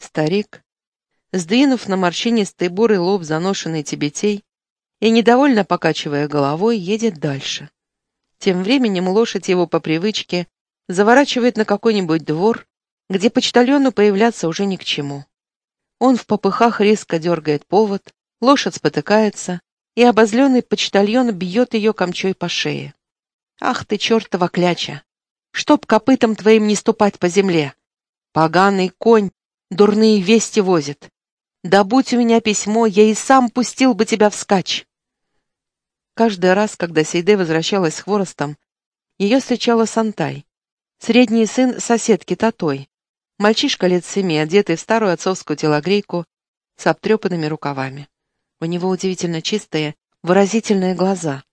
Старик, сдвинув на морщинистый бурый лоб заношенный тибетей и, недовольно покачивая головой, едет дальше. Тем временем лошадь его по привычке заворачивает на какой-нибудь двор, где почтальону появляться уже ни к чему. Он в попыхах резко дергает повод, лошадь спотыкается, и обозленный почтальон бьет ее камчой по шее. «Ах ты, чертова кляча! Чтоб копытом твоим не ступать по земле! Поганый конь дурные вести возит! Да будь у меня письмо, я и сам пустил бы тебя вскачь!» Каждый раз, когда Сейде возвращалась с хворостом, ее встречала Сантай, средний сын соседки Татой, мальчишка лет семи, одетый в старую отцовскую телогрейку с обтрепанными рукавами. У него удивительно чистые, выразительные глаза.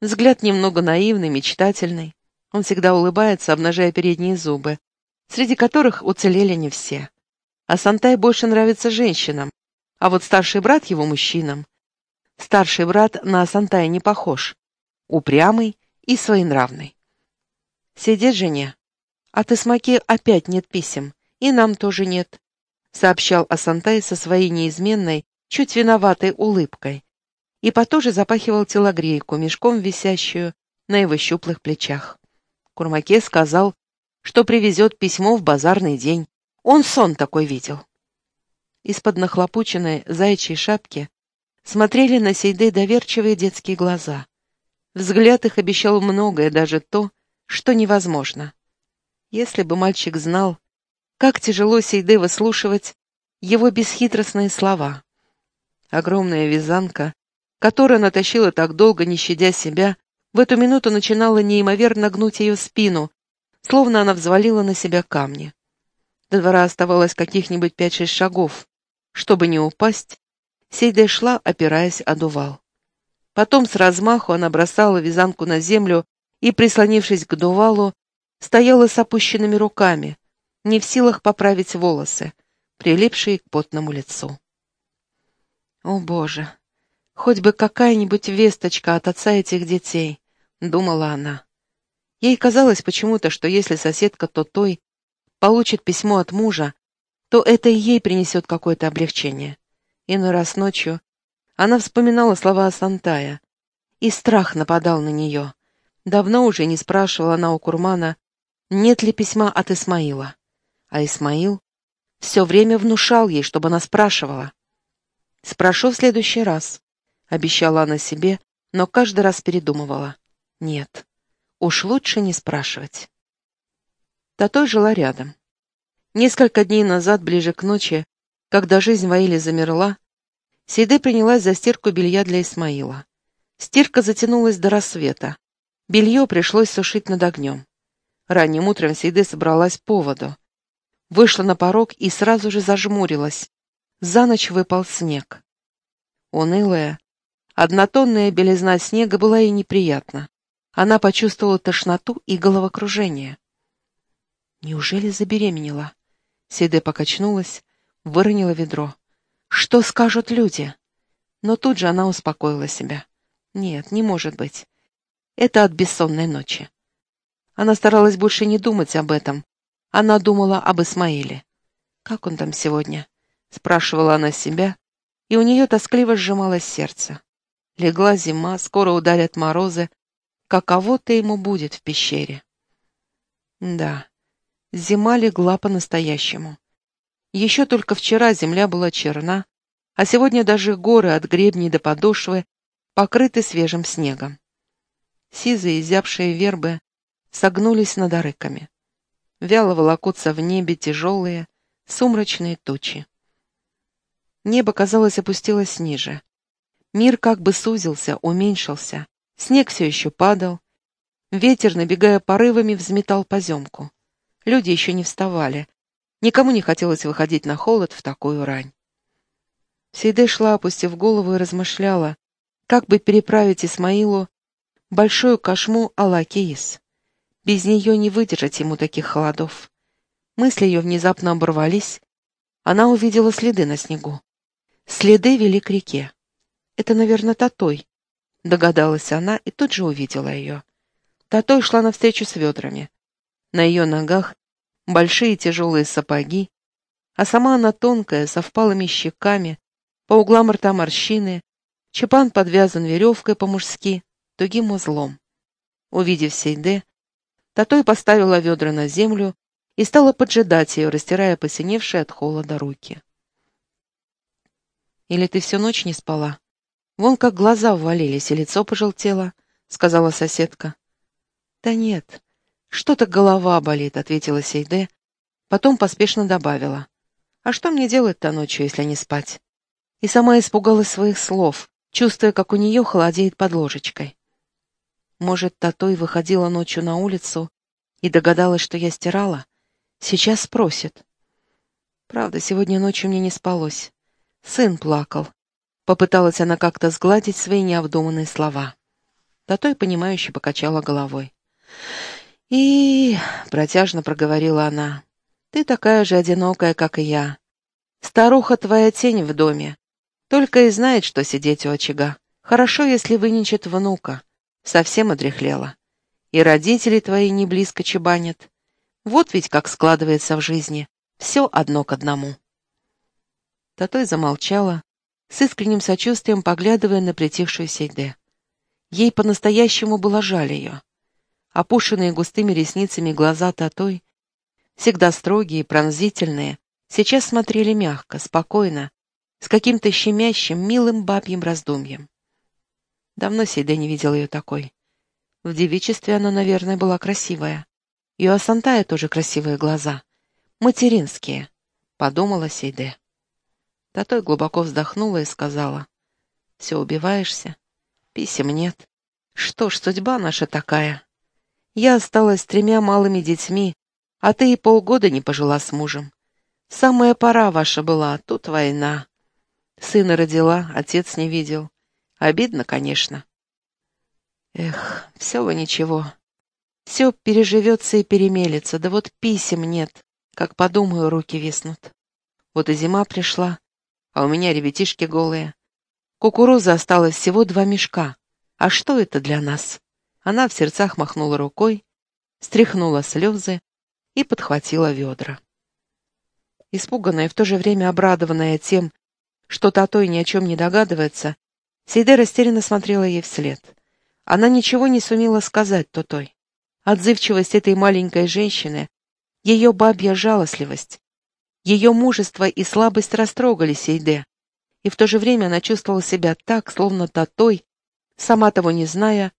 Взгляд немного наивный, мечтательный. Он всегда улыбается, обнажая передние зубы, среди которых уцелели не все. А Сантай больше нравится женщинам, а вот старший брат его мужчинам. Старший брат на Сантая не похож. Упрямый и своенравный. Сидит жене. От Исмаки опять нет писем, и нам тоже нет, сообщал Асантай со своей неизменной, чуть виноватой улыбкой, и потуже запахивал телогрейку, мешком висящую на его щуплых плечах. Курмаке сказал, что привезет письмо в базарный день. Он сон такой видел. Из-под нахлопученной заячьей шапки смотрели на Сейды доверчивые детские глаза. Взгляд их обещал многое, даже то, что невозможно. Если бы мальчик знал, как тяжело Сейды выслушивать его бесхитростные слова. Огромная вязанка, которая натащила так долго, не щадя себя, в эту минуту начинала неимоверно гнуть ее спину, словно она взвалила на себя камни. До двора оставалось каких-нибудь пять-шесть шагов. Чтобы не упасть, Сейда шла, опираясь о дувал. Потом с размаху она бросала вязанку на землю и, прислонившись к дувалу, стояла с опущенными руками, не в силах поправить волосы, прилипшие к потному лицу. «О, Боже! Хоть бы какая-нибудь весточка от отца этих детей!» — думала она. Ей казалось почему-то, что если соседка Тотой получит письмо от мужа, то это и ей принесет какое-то облегчение. Иной раз ночью она вспоминала слова Сантая, и страх нападал на нее. Давно уже не спрашивала она у Курмана, нет ли письма от Исмаила. А Исмаил все время внушал ей, чтобы она спрашивала. «Спрошу в следующий раз», — обещала она себе, но каждый раз передумывала. «Нет, уж лучше не спрашивать». Татой жила рядом. Несколько дней назад, ближе к ночи, когда жизнь Ваили замерла, Сейде принялась за стирку белья для Исмаила. Стирка затянулась до рассвета. Белье пришлось сушить над огнем. Ранним утром Сейде собралась по воду. Вышла на порог и сразу же зажмурилась. За ночь выпал снег. Унылая, однотонная белизна снега была ей неприятна. Она почувствовала тошноту и головокружение. Неужели забеременела? Сейде покачнулась, выронила ведро. Что скажут люди? Но тут же она успокоила себя. Нет, не может быть. Это от бессонной ночи. Она старалась больше не думать об этом. Она думала об Исмаиле. «Как он там сегодня?» — спрашивала она себя, и у нее тоскливо сжималось сердце. Легла зима, скоро ударят морозы. Каково-то ему будет в пещере. Да, зима легла по-настоящему. Еще только вчера земля была черна, а сегодня даже горы от гребней до подошвы покрыты свежим снегом. Сизые зябшие вербы согнулись над арыками. Вяло волокутся в небе тяжелые, сумрачные тучи. Небо, казалось, опустилось ниже. Мир как бы сузился, уменьшился. Снег все еще падал. Ветер, набегая порывами, взметал поземку. Люди еще не вставали, Никому не хотелось выходить на холод в такую рань. Сейде шла, опустив голову, и размышляла, как бы переправить Исмаилу большую кошму Аллакиис. Без нее не выдержать ему таких холодов. Мысли ее внезапно оборвались. Она увидела следы на снегу. Следы вели к реке. Это, наверное, Татой, догадалась она и тут же увидела ее. Татой шла навстречу с ведрами. На ее ногах большие тяжелые сапоги, а сама она тонкая, со впалыми щеками, по углам рта морщины, чепан подвязан веревкой по-мужски, тугим узлом. Увидев Сейде, Татой поставила ведра на землю и стала поджидать ее, растирая посиневшие от холода руки. «Или ты всю ночь не спала? Вон как глаза ввалились, и лицо пожелтело», — сказала соседка. «Да нет, что-то голова болит», — ответила Сейде, потом поспешно добавила. «А что мне делать-то ночью, если не спать?» И сама испугалась своих слов, чувствуя, как у нее холодеет под ложечкой. Может, Татой выходила ночью на улицу и догадалась, что я стирала? Сейчас спросит. Правда, сегодня ночью мне не спалось. Сын плакал. Попыталась она как-то сгладить свои необдуманные слова. Татой, понимающе покачала головой. «И...» — протяжно проговорила она. «Ты такая же одинокая, как и я. Старуха твоя тень в доме. Только и знает, что сидеть у очага. Хорошо, если выничит внука совсем одряхлела. И родители твои не близко чебанят. Вот ведь как складывается в жизни. Все одно к одному. Татой замолчала, с искренним сочувствием поглядывая на притихшую Сейде. Ей по-настоящему было жаль ее. Опушенные густыми ресницами глаза Татой, всегда строгие, пронзительные, сейчас смотрели мягко, спокойно, с каким-то щемящим, милым бабьим раздумьем. Давно Сейде не видел ее такой. В девичестве она, наверное, была красивая. И у Асантая тоже красивые глаза. Материнские, — подумала Сейде. Татой глубоко вздохнула и сказала. Все убиваешься? Писем нет. Что ж, судьба наша такая. Я осталась с тремя малыми детьми, а ты и полгода не пожила с мужем. Самая пора ваша была, а тут война. Сына родила, отец не видел. Обидно, конечно. Эх, все вы ничего. Все переживется и перемелется, да вот писем нет. Как подумаю, руки виснут. Вот и зима пришла, а у меня ребятишки голые. Кукурузы осталось всего два мешка. А что это для нас? Она в сердцах махнула рукой, стряхнула слезы и подхватила ведра. Испуганная и в то же время обрадованная тем, что Татой ни о чем не догадывается, Сейде растерянно смотрела ей вслед. Она ничего не сумела сказать Тотой. Отзывчивость этой маленькой женщины, ее бабья жалостливость, ее мужество и слабость растрогали Сейде, и в то же время она чувствовала себя так, словно Тотой, сама того не зная,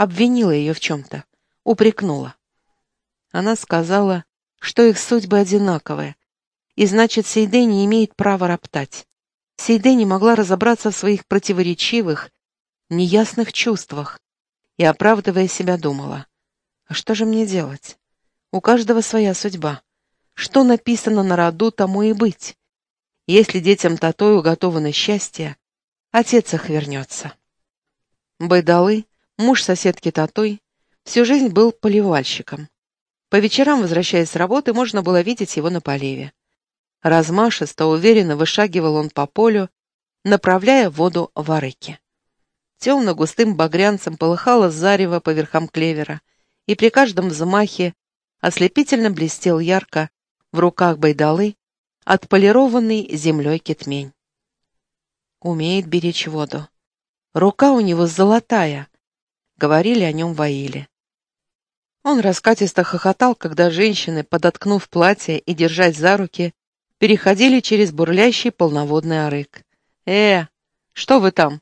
обвинила ее в чем-то, упрекнула. Она сказала, что их судьбы одинаковые, и значит, Сейде не имеет права роптать. Сейде не могла разобраться в своих противоречивых, неясных чувствах и, оправдывая себя, думала, «А что же мне делать? У каждого своя судьба. Что написано на роду, тому и быть. Если детям Татою уготовано счастье, отец их вернется». Байдалы, муж соседки Татой, всю жизнь был поливальщиком. По вечерам, возвращаясь с работы, можно было видеть его на поливе. Размашисто, уверенно вышагивал он по полю, направляя воду в арыки. Темно-густым багрянцем полыхало зарево по верхам клевера, и при каждом взмахе ослепительно блестел ярко в руках байдалы отполированный землей кетмень. Умеет беречь воду. Рука у него золотая, говорили о нем воили. Он раскатисто хохотал, когда женщины, подоткнув платье и держась за руки, переходили через бурлящий полноводный арык. «Э, что вы там?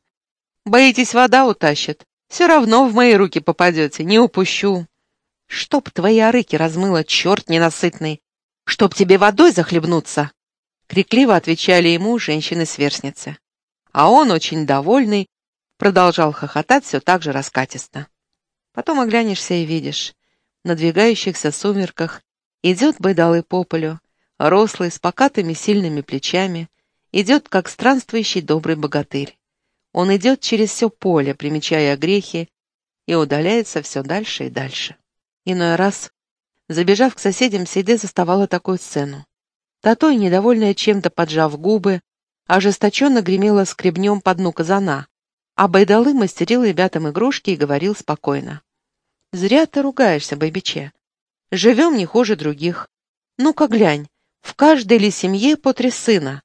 Боитесь, вода утащит? Все равно в мои руки попадете, не упущу». «Чтоб твои арыки размыло, черт ненасытный! Чтоб тебе водой захлебнуться!» Крикливо отвечали ему женщины-сверстницы. А он, очень довольный, продолжал хохотать все так же раскатисто. Потом оглянешься и видишь. В надвигающихся сумерках идет байдалы по полю, рослый, с покатыми сильными плечами, идет, как странствующий добрый богатырь. Он идет через все поле, примечая грехи, и удаляется все дальше и дальше. Иной раз, забежав к соседям, Сейде заставала такую сцену. Татой, недовольная чем-то поджав губы, ожесточенно гремела скребнем по дну казана, а Байдалы мастерил ребятам игрушки и говорил спокойно. «Зря ты ругаешься, Байбиче. Живем не хуже других. Ну-ка глянь, В каждой ли семье по три сына?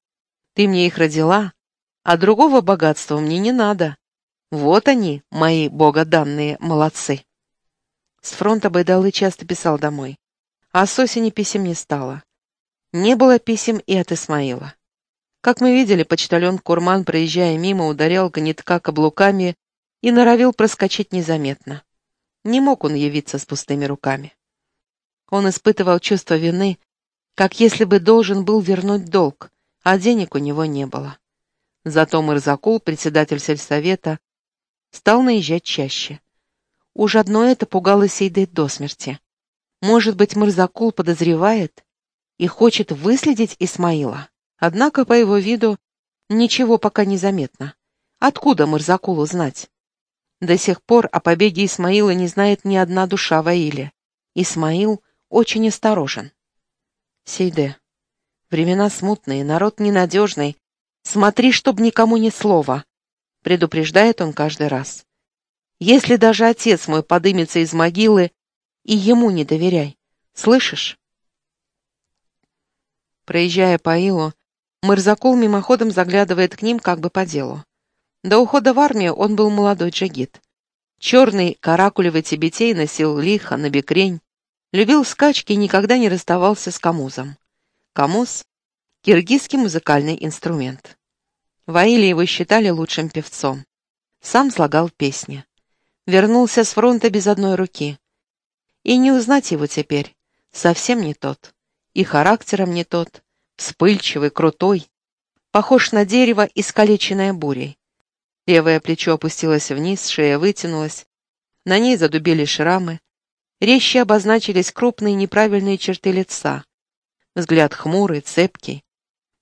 Ты мне их родила, а другого богатства мне не надо. Вот они, мои богоданные молодцы. С фронта Байдалы часто писал домой, а с осени писем не стало. Не было писем и от Исмаила. Как мы видели, почтальон Курман, проезжая мимо, ударял гнетка каблуками и норовил проскочить незаметно. Не мог он явиться с пустыми руками. Он испытывал чувство вины, как если бы должен был вернуть долг, а денег у него не было. Зато Мырзакул, председатель сельсовета, стал наезжать чаще. Уж одно это пугало Сейды до смерти. Может быть, Мырзакул подозревает и хочет выследить Исмаила. Однако по его виду ничего пока не заметно. Откуда Мырзакулу знать? До сих пор о побеге Исмаила не знает ни одна душа в Аиле. Исмаил очень осторожен. Сейде. Времена смутные, народ ненадежный. Смотри, чтоб никому ни слова. Предупреждает он каждый раз. Если даже отец мой подымется из могилы, и ему не доверяй. Слышишь? Проезжая по Илу, Мырзакул мимоходом заглядывает к ним как бы по делу. До ухода в армию он был молодой джигит. Черный каракулевый тибетей носил лихо, набекрень, любил скачки и никогда не расставался с камузом. Камуз — киргизский музыкальный инструмент. В Аиле его считали лучшим певцом. Сам слагал песни. Вернулся с фронта без одной руки. И не узнать его теперь. Совсем не тот. И характером не тот. Вспыльчивый, крутой. Похож на дерево, искалеченное бурей. Левое плечо опустилось вниз, шея вытянулась. На ней задубели шрамы. Резче обозначились крупные неправильные черты лица. Взгляд хмурый, цепкий.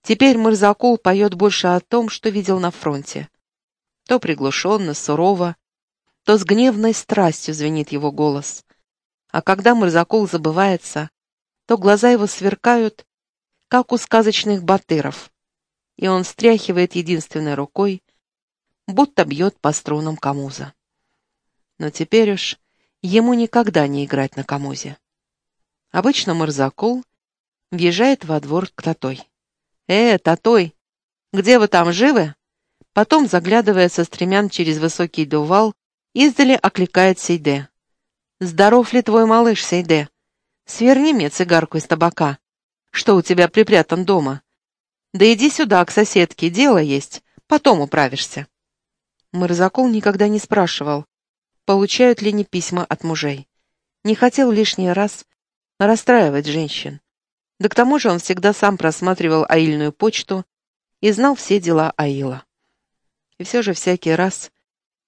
Теперь Мырзакул поет больше о том, что видел на фронте. То приглушенно, сурово, то с гневной страстью звенит его голос. А когда Мырзакул забывается, то глаза его сверкают, как у сказочных батыров, и он стряхивает единственной рукой, будто бьет по струнам камуза. Но теперь уж ему никогда не играть на камузе. Обычно Мырзакул въезжает во двор к Татой. «Э, Татой, где вы там, живы?» Потом, заглядывая со стремян через высокий дувал, издали окликает Сейде. «Здоров ли твой малыш, Сейде? Сверни мне цигарку из табака. Что у тебя припрятан дома? Да иди сюда, к соседке, дело есть, потом управишься». Мырзакул никогда не спрашивал, получают ли они письма от мужей. Не хотел лишний раз расстраивать женщин. Да к тому же он всегда сам просматривал аильную почту и знал все дела Аила. И все же всякий раз,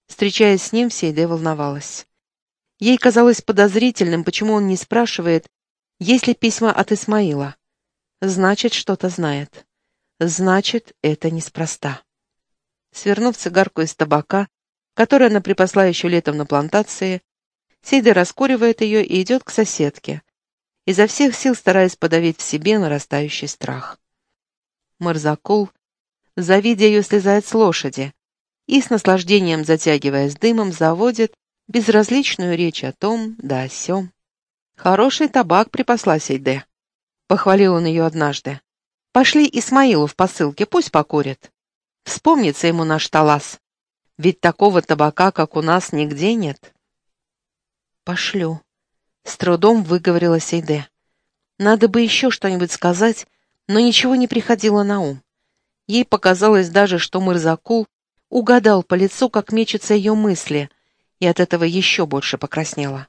встречаясь с ним, Сейде волновалась. Ей казалось подозрительным, почему он не спрашивает, есть ли письма от Исмаила. Значит, что-то знает. Значит, это неспроста. Свернув цигарку из табака, которую она припасла еще летом на плантации, Сейда раскуривает ее и идет к соседке, изо всех сил стараясь подавить в себе нарастающий страх. Марзакул, завидя ее, слезает с лошади и, с наслаждением затягиваясь дымом, заводит безразличную речь о том да о сём. «Хороший табак припасла Сейде», — похвалил он ее однажды. «Пошли Исмаилу в посылке, пусть покурит. Вспомнится ему наш талас. Ведь такого табака, как у нас, нигде нет». «Пошлю», с трудом выговорила Сейде. Надо бы еще что-нибудь сказать, но ничего не приходило на ум. Ей показалось даже, что Мырзакул угадал по лицу, как мечутся ее мысли, и от этого еще больше покраснела.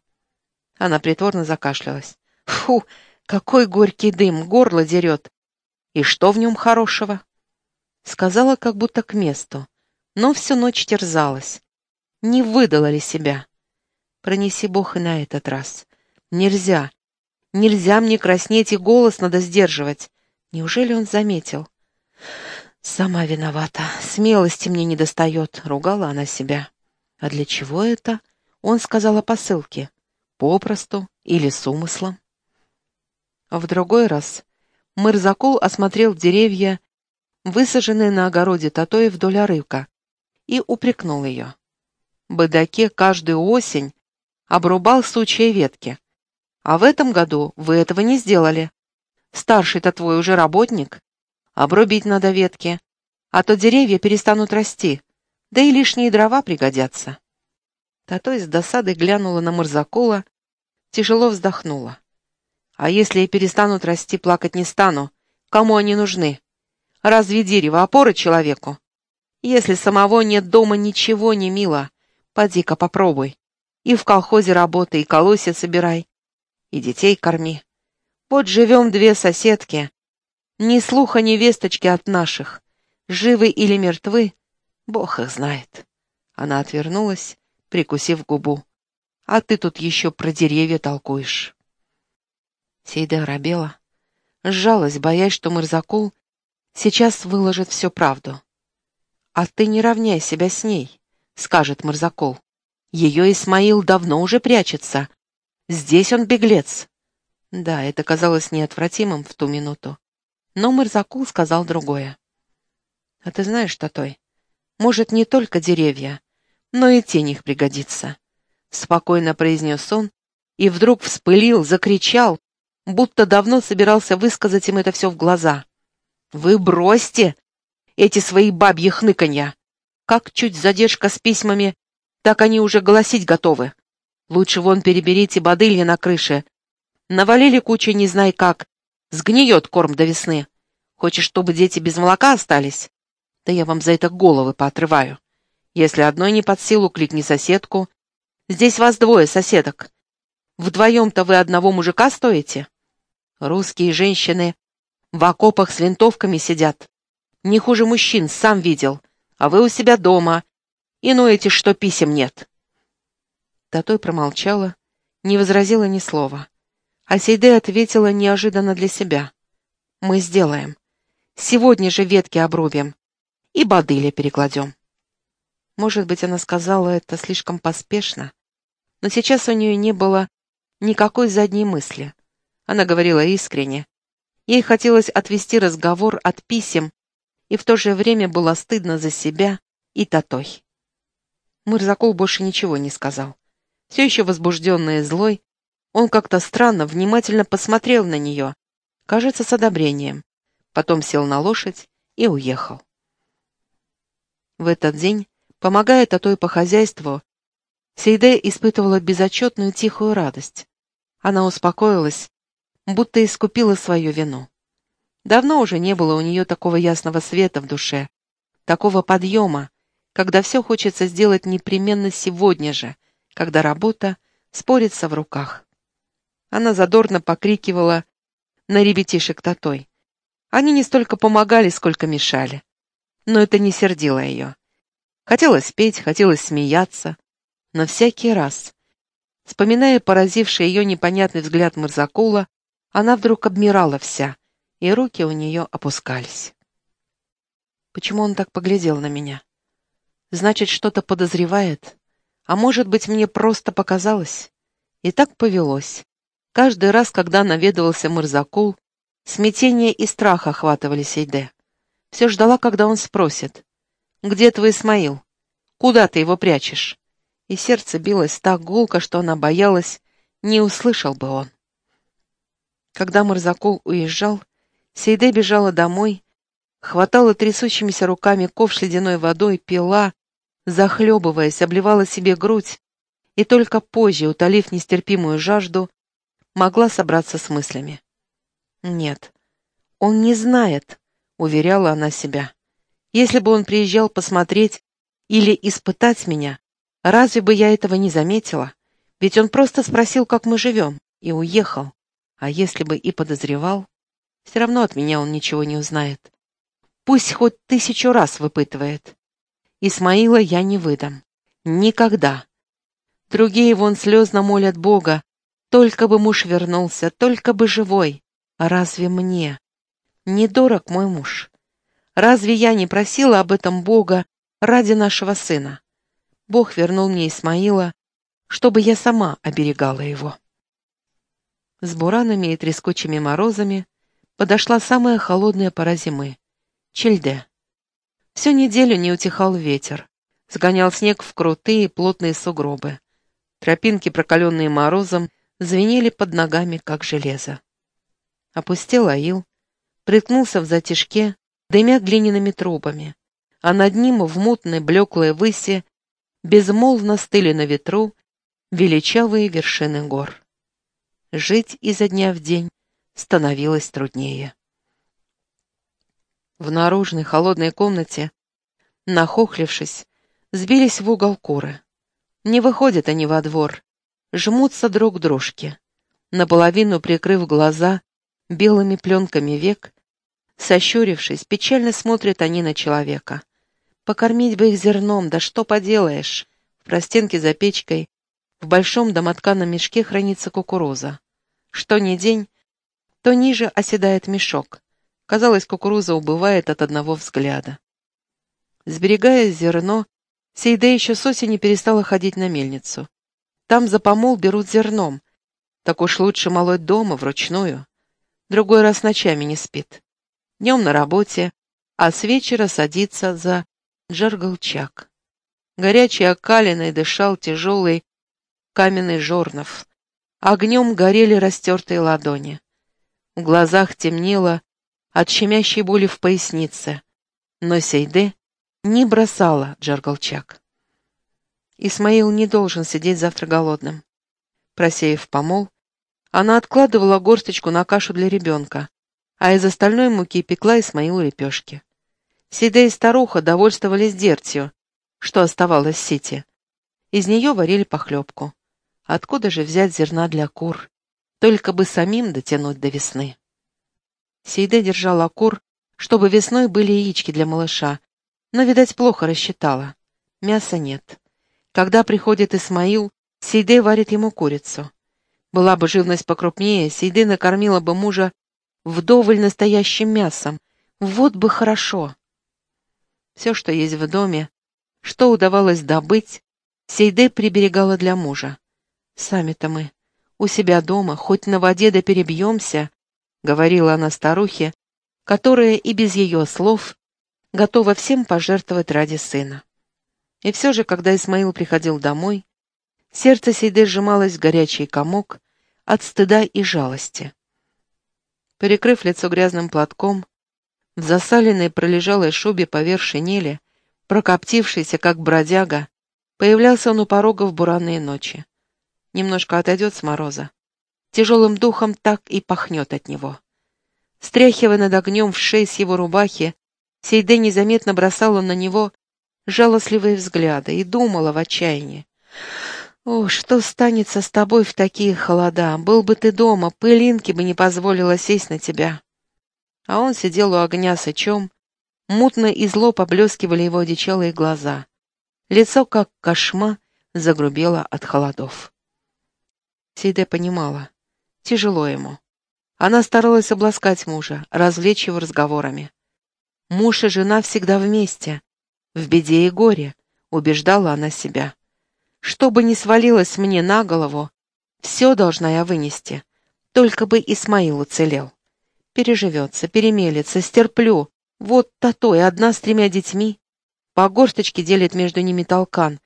Она притворно закашлялась. «Фу, какой горький дым, горло дерет! И что в нем хорошего?» Сказала как будто к месту, но всю ночь терзалась. Не выдала ли себя? Пронеси Бог и на этот раз. Нельзя. Нельзя мне краснеть, и голос надо сдерживать. Неужели он заметил? Сама виновата. Смелости мне не достает, ругала она себя. А для чего это? Он сказал о посылке. Попросту или с умыслом. В другой раз Мырзакул осмотрел деревья, высаженные на огороде Татои вдоль орыка, и упрекнул ее. Быдаке каждую осень обрубал сучья ветки, а в этом году вы этого не сделали. Старший-то твой уже работник. Обрубить надо ветки, а то деревья перестанут расти, да и лишние дрова пригодятся. Татой с досадой глянула на Мурзакула, тяжело вздохнула. А если и перестанут расти, плакать не стану. Кому они нужны? Разве дерево опора человеку? Если самого нет дома, ничего не мило. Поди-ка попробуй. И в колхозе работай, и колосья собирай, и детей корми. Вот живем две соседки. Ни слуха, ни весточки от наших. Живы или мертвы, Бог их знает. Она отвернулась, прикусив губу. А ты тут еще про деревья толкуешь. Сейда робела, сжалась, боясь, что Мырзакул сейчас выложит всю правду. «А ты не равняй себя с ней», — скажет Мырзакул. «Ее Исмаил давно уже прячется. Здесь он беглец». Да, это казалось неотвратимым в ту минуту. Но Мырзакул сказал другое. «А ты знаешь, Татой, может, не только деревья, но и тень их пригодится», — спокойно произнес он и вдруг вспылил, закричал, будто давно собирался высказать им это все в глаза. «Вы бросьте эти свои бабьи хныканья! Как чуть задержка с письмами, так они уже голосить готовы. Лучше вон переберите бодылья на крыше. Навалили кучу не знай как. Сгниет корм до весны. Хочешь, чтобы дети без молока остались? Да я вам за это головы поотрываю. Если одной не под силу, кликни соседку. Здесь вас двое соседок. Вдвоем-то вы одного мужика стоите? Русские женщины в окопах с винтовками сидят. Не хуже мужчин, сам видел. А вы у себя дома. И ноете, что писем нет. Татой промолчала, не возразила ни слова. А Сейде ответила неожиданно для себя. «Мы сделаем. Сегодня же ветки обрубим и бодыли перекладем». Может быть, она сказала это слишком поспешно, но сейчас у нее не было никакой задней мысли. Она говорила искренне. Ей хотелось отвести разговор от писем, и в то же время было стыдно за себя и Татой. Мырзакул больше ничего не сказал. Все еще возбужденный и злой, он как-то странно, внимательно посмотрел на нее, кажется, с одобрением. Потом сел на лошадь и уехал. В этот день, помогая Татой по хозяйству, Сейде испытывала безотчетную тихую радость. Она успокоилась будто искупила свою вину. Давно уже не было у нее такого ясного света в душе, такого подъема, когда все хочется сделать непременно сегодня же, когда работа спорится в руках. Она задорно покрикивала на ребятишек Татой. Они не столько помогали, сколько мешали. Но это не сердило ее. Хотелось петь, хотелось смеяться, но всякий раз, вспоминая поразивший ее непонятный взгляд Мырзакула, она вдруг обмирала вся, и руки у нее опускались. Почему он так поглядел на меня? Значит, что-то подозревает. А может быть, мне просто показалось? И так повелось. Каждый раз, когда наведывался Мырзакул, смятение и страх охватывали Сейде. Все ждала, когда он спросит. «Где твой Исмаил? Куда ты его прячешь?» И сердце билось так гулко, что она боялась, не услышал бы он. Когда Марзакол уезжал, Сейде бежала домой, хватала трясущимися руками ковш ледяной водой, пила, захлебываясь, обливала себе грудь, и только позже, утолив нестерпимую жажду, могла собраться с мыслями. «Нет, он не знает», — уверяла она себя. «Если бы он приезжал посмотреть или испытать меня, разве бы я этого не заметила? Ведь он просто спросил, как мы живем, и уехал. А если бы и подозревал, все равно от меня он ничего не узнает. Пусть хоть тысячу раз выпытывает. Исмаила я не выдам. Никогда. Другие вон слезно молят Бога. Только бы муж вернулся, только бы живой. А разве мне? Недорог мой муж. Разве я не просила об этом Бога ради нашего сына? Бог вернул мне Исмаила, чтобы я сама оберегала его. С буранами и трескучими морозами подошла самая холодная пора зимы — Чельде. Всю неделю не утихал ветер, сгонял снег в крутые плотные сугробы. Тропинки, прокаленные морозом, звенели под ногами, как железо. Опустел аил, приткнулся в затишке, дымя глиняными трубами, а над ним в мутной блеклой выси безмолвно стыли на ветру величавые вершины гор. Жить изо дня в день становилось труднее. В наружной холодной комнате, нахохлившись, сбились в угол куры. Не выходят они во двор, жмутся друг к дружке. Наполовину прикрыв глаза белыми пленками век, сощурившись, печально смотрят они на человека. Покормить бы их зерном, да что поделаешь. В простенке за печкой, в большом домотканом мешке хранится кукуруза. Что ни день, то ниже оседает мешок. Казалось, кукуруза убывает от одного взгляда. Сберегая зерно, Сейде еще с осени перестала ходить на мельницу. Там за помол берут зерном. Так уж лучше молоть дома, вручную. Другой раз ночами не спит. Днем на работе, а с вечера садится за джаргалчак. Горячий окалиной дышал тяжелый каменный жорнов. Огнем горели растертые ладони. В глазах темнело от щемящей боли в пояснице. Но Сейде не бросала Джаргалчак. Исмаил не должен сидеть завтра голодным. Просеяв помол, она откладывала горсточку на кашу для ребенка, а из остальной муки пекла Исмаилу лепешки. Сейде и старуха довольствовались дертью, что оставалось в сети. Из нее варили похлебку. Откуда же взять зерна для кур? Только бы самим дотянуть до весны. Сейде держала кур, чтобы весной были яички для малыша, но, видать, плохо рассчитала. Мяса нет. Когда приходит Исмаил, Сейде варит ему курицу. Была бы живность покрупнее, Сейде накормила бы мужа вдоволь настоящим мясом. Вот бы хорошо. Все, что есть в доме, что удавалось добыть, Сейде приберегала для мужа. Сами-то мы у себя дома, хоть на воде да перебьемся, — говорила она старухе, которая и без ее слов готова всем пожертвовать ради сына. И все же, когда Исмаил приходил домой, сердце Сейды сжималось в горячий комок от стыда и жалости. Перекрыв лицо грязным платком, в засаленной пролежалой шубе поверх шинели, прокоптившийся, как бродяга, появлялся он у порога в буранные ночи. Немножко отойдет с мороза, Тяжелым духом так и пахнет от него. Стряхивая над огнем в шеи с его рубахи, Сейде незаметно бросала на него жалостливые взгляды и думала в отчаянии. «О, что станется с тобой в такие холода? Был бы ты дома, пылинки бы не позволила сесть на тебя». А он сидел у огня сычом, мутно и зло поблескивали его одичалые глаза. Лицо, как кошма, загрубело от холодов. Сейде понимала. Тяжело ему. Она старалась обласкать мужа, развлечь его разговорами. Муж и жена всегда вместе, в беде и горе, убеждала она себя. Что бы ни свалилось мне на голову, все должна я вынести, только бы Исмаил уцелел. Переживется, перемелется, стерплю. Вот тато и одна с тремя детьми. По горсточке делит между ними толкан.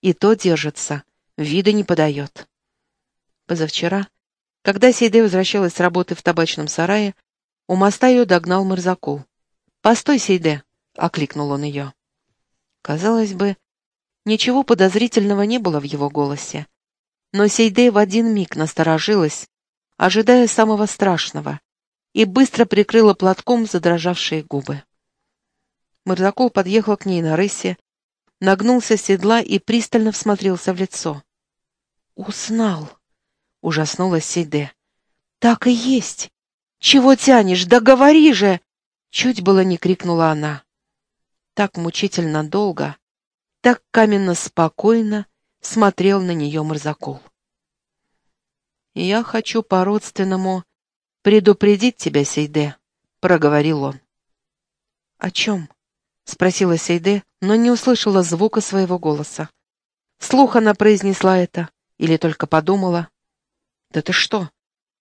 И то держится, вида не подает. Позавчера когда Сейде возвращалась с работы в табачном сарае, у моста ее догнал Мырзакул. «Постой, Сейде!» — окликнул он ее. Казалось бы, ничего подозрительного не было в его голосе. Но Сейде в один миг насторожилась, ожидая самого страшного, и быстро прикрыла платком задрожавшие губы. Мырзакул подъехал к ней на рысе, нагнулся с седла и пристально всмотрелся в лицо. «Узнал!» Ужаснулась Сейде. «Так и есть! Чего тянешь? Да говори же!» Чуть было не крикнула она. Так мучительно долго, так каменно спокойно смотрел на нее Марзакул. «Я хочу по-родственному предупредить тебя, Сейде», — проговорил он. «О чем?» — спросила Сейде, но не услышала звука своего голоса. Слух она произнесла это или только подумала. «Да ты что?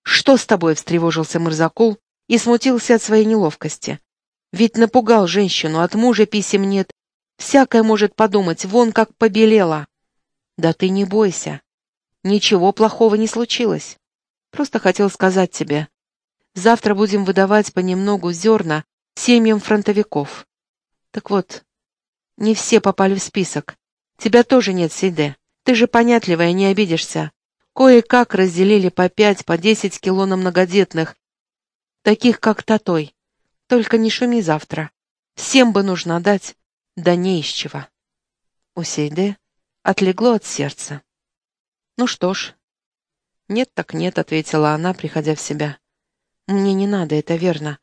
Что с тобой?» — встревожился Мырзакул и смутился от своей неловкости. «Ведь напугал женщину, от мужа писем нет. Всякое может подумать, вон как побелела». «Да ты не бойся. Ничего плохого не случилось. Просто хотел сказать тебе. Завтра будем выдавать понемногу зерна семьям фронтовиков. Так вот, не все попали в список. Тебя тоже нет, Сейде. Ты же понятливая, не обидишься. Кое-как разделили по пять, по десять кило на многодетных, таких как Татой. Только не шуми завтра. Всем бы нужно дать, да не из чего. У Сейде отлегло от сердца. Ну что ж. Нет так нет, ответила она, приходя в себя. Мне не надо, это верно.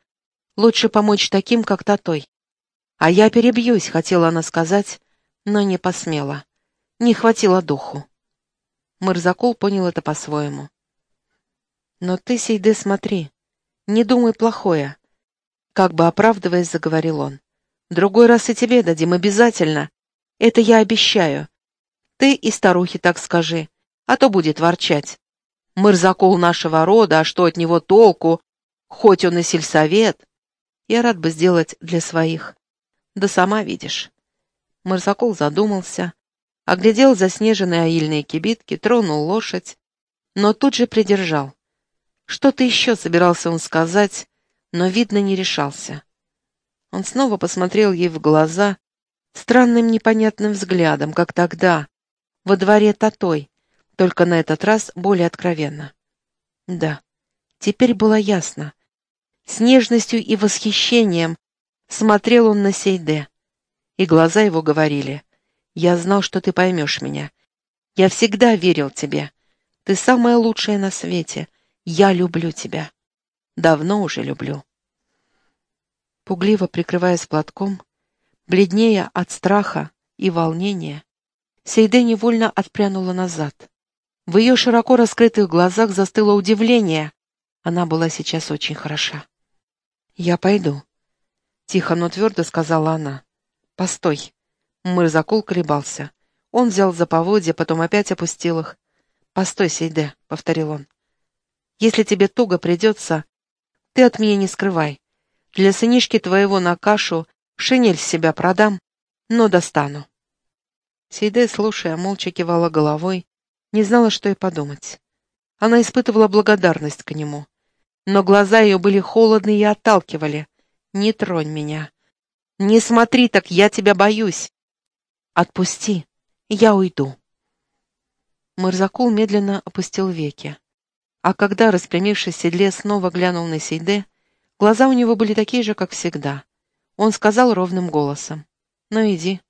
Лучше помочь таким, как Татой. А я перебьюсь, хотела она сказать, но не посмела. Не хватило духу. Мырзакул понял это по-своему. «Но ты, Сейде, смотри, не думай плохое», — как бы оправдываясь, заговорил он. «Другой раз и тебе дадим обязательно. Это я обещаю. Ты и старухе так скажи, а то будет ворчать. Мырзакул нашего рода, а что от него толку? Хоть он и сельсовет. Я рад бы сделать для своих. Да сама видишь». Мырзакул задумался, оглядел заснеженные аильные кибитки, тронул лошадь, но тут же придержал. Что-то еще собирался он сказать, но, видно, не решался. Он снова посмотрел ей в глаза странным непонятным взглядом, как тогда, во дворе Татой, только на этот раз более откровенно. Да, теперь было ясно. С нежностью и восхищением смотрел он на Сейде, и глаза его говорили — я знал, что ты поймешь меня. Я всегда верил тебе. Ты самая лучшая на свете. Я люблю тебя. Давно уже люблю. Пугливо прикрываясь платком, бледнее от страха и волнения, Сейде невольно отпрянула назад. В ее широко раскрытых глазах застыло удивление. Она была сейчас очень хороша. «Я пойду», — тихо, но твердо сказала она. «Постой. Мырзакул колебался. Он взял за поводья, потом опять опустил их. «Постой, Сейде», — повторил он. «Если тебе туго придется, ты от меня не скрывай. Для сынишки твоего на кашу шинель с себя продам, но достану». Сейде, слушая, молча кивала головой, не знала, что и подумать. Она испытывала благодарность к нему, но глаза ее были холодны и отталкивали. «Не тронь меня! Не смотри так, я тебя боюсь!» «Отпусти, я уйду». Мырзакул медленно опустил веки. А когда, распрямившись в седле, снова глянул на Сейде, глаза у него были такие же, как всегда. Он сказал ровным голосом. «Ну иди.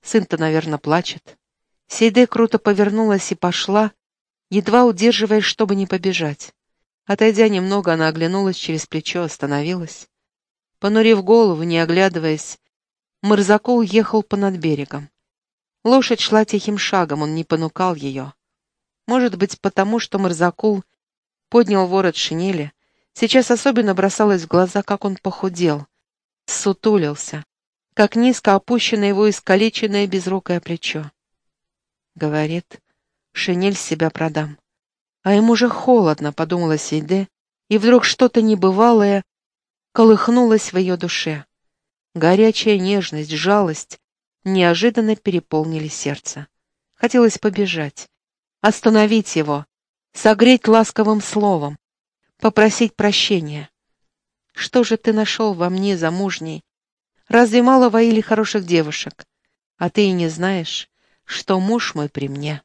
Сын-то, наверное, плачет». Сейде круто повернулась и пошла, едва удерживаясь, чтобы не побежать. Отойдя немного, она оглянулась через плечо, остановилась. Понурив голову, не оглядываясь, Мырзакул ехал понад берегом. Лошадь шла тихим шагом, он не понукал ее. Может быть, потому что Марзакул поднял ворот шинели, сейчас особенно бросалось в глаза, как он похудел, сутулился, как низко опущено его искалеченное безрукое плечо. Говорит, шинель себя продам. А ему же холодно, подумала Сейде, и вдруг что-то небывалое колыхнулось в ее душе. Горячая нежность, жалость, неожиданно переполнили сердце. Хотелось побежать, остановить его, согреть ласковым словом, попросить прощения. Что же ты нашел во мне, замужней? Разве мало воили хороших девушек? А ты и не знаешь, что муж мой при мне.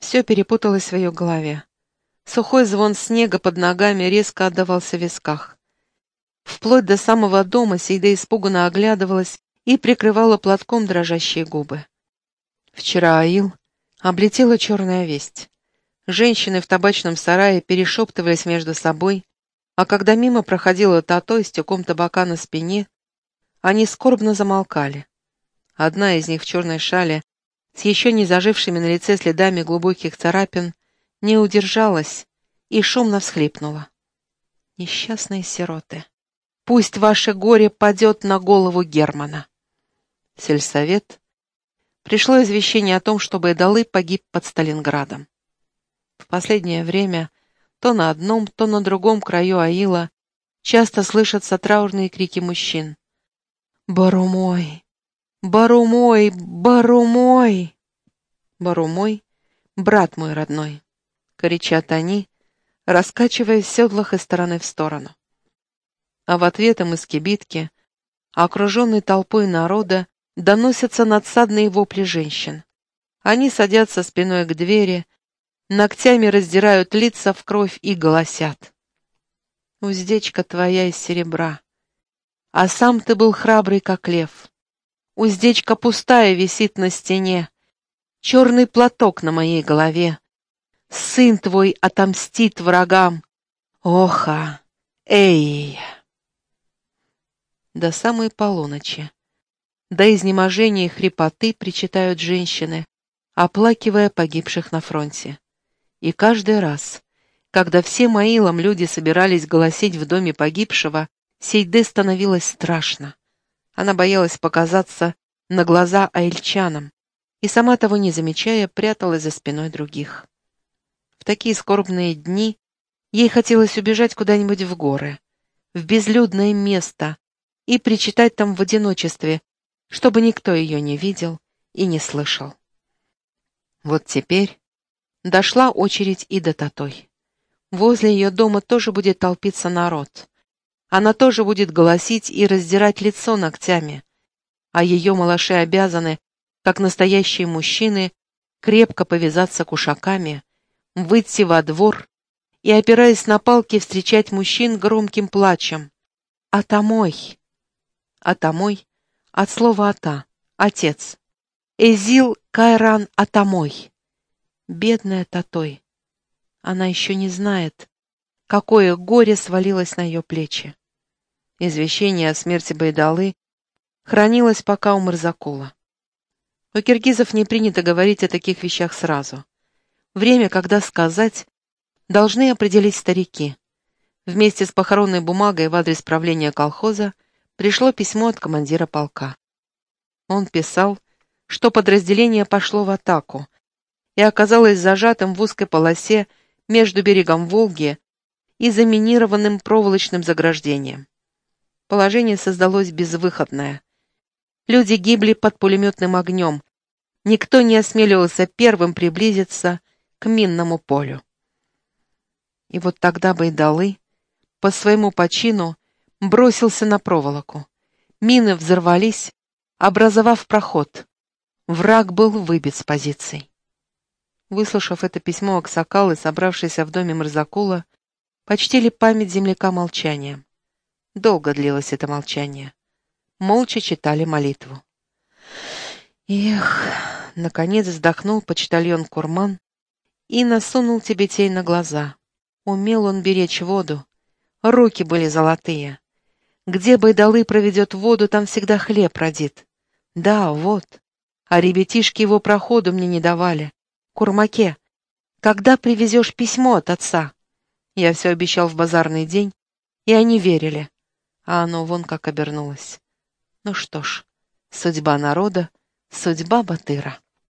Все перепуталось в ее голове. Сухой звон снега под ногами резко отдавался в висках. Вплоть до самого дома Сейда испуганно оглядывалась и прикрывала платком дрожащие губы. Вчера Аил облетела черная весть. Женщины в табачном сарае перешептывались между собой, а когда мимо проходила Тато с тюком табака на спине, они скорбно замолкали. Одна из них в черной шале, с еще не зажившими на лице следами глубоких царапин, не удержалась и шумно всхлипнула. Несчастные сироты. Пусть ваше горе падет на голову Германа. Сельсовет. Пришло извещение о том, что Байдалы погиб под Сталинградом. В последнее время то на одном, то на другом краю Аила часто слышатся траурные крики мужчин. «Бару мой! Бару мой! Бару мой!» «Бару мой! Брат мой родной!» — кричат они, раскачиваясь в седлах из стороны в сторону. А в ответ им из кибитки, окруженной толпой народа, доносятся надсадные вопли женщин. Они садятся спиной к двери, ногтями раздирают лица в кровь и голосят. «Уздечка твоя из серебра, а сам ты был храбрый, как лев. Уздечка пустая висит на стене, черный платок на моей голове. Сын твой отомстит врагам. Оха! Эй!» До самой полуночи. До изнеможения и хрипоты причитают женщины, оплакивая погибших на фронте. И каждый раз, когда все Маилом люди собирались голосить в доме погибшего, Сейде становилось страшно. Она боялась показаться на глаза аильчанам и, сама того не замечая, пряталась за спиной других. В такие скорбные дни ей хотелось убежать куда-нибудь в горы, в безлюдное место и причитать там в одиночестве, чтобы никто ее не видел и не слышал. Вот теперь дошла очередь и до Татой. Возле ее дома тоже будет толпиться народ. Она тоже будет голосить и раздирать лицо ногтями, а ее малыши обязаны, как настоящие мужчины, крепко повязаться кушаками, выйти во двор и, опираясь на палки, встречать мужчин громким плачем. «Атамой!» «Атамой» от слова «ата» — «отец». Эзил Кайран Атамой. Бедная Татой. Она еще не знает, какое горе свалилось на ее плечи. Извещение о смерти Байдалы хранилось пока у Марзакула. У киргизов не принято говорить о таких вещах сразу. Время, когда сказать, должны определить старики. Вместе с похоронной бумагой в адрес правления колхоза пришло письмо от командира полка. Он писал, что подразделение пошло в атаку и оказалось зажатым в узкой полосе между берегом Волги и заминированным проволочным заграждением. Положение создалось безвыходное. Люди гибли под пулеметным огнем. Никто не осмеливался первым приблизиться к минному полю. И вот тогда Байдалы по своему почину бросился на проволоку. Мины взорвались, образовав проход. Враг был выбит с позиций. Выслушав это письмо, Аксакалы, собравшиеся в доме Мрзакула, почтили память земляка молчанием. Долго длилось это молчание. Молча читали молитву. «Эх!» — наконец вздохнул почтальон Курман и насунул Тибетей на глаза. Умел он беречь воду. Руки были золотые. Где Байдалы проведет воду, там всегда хлеб родит. Да, вот а ребятишки его проходу мне не давали. Курмаке, когда привезешь письмо от отца? Я все обещал в базарный день, и они верили. А оно вон как обернулось. Ну что ж, судьба народа, судьба Батыра.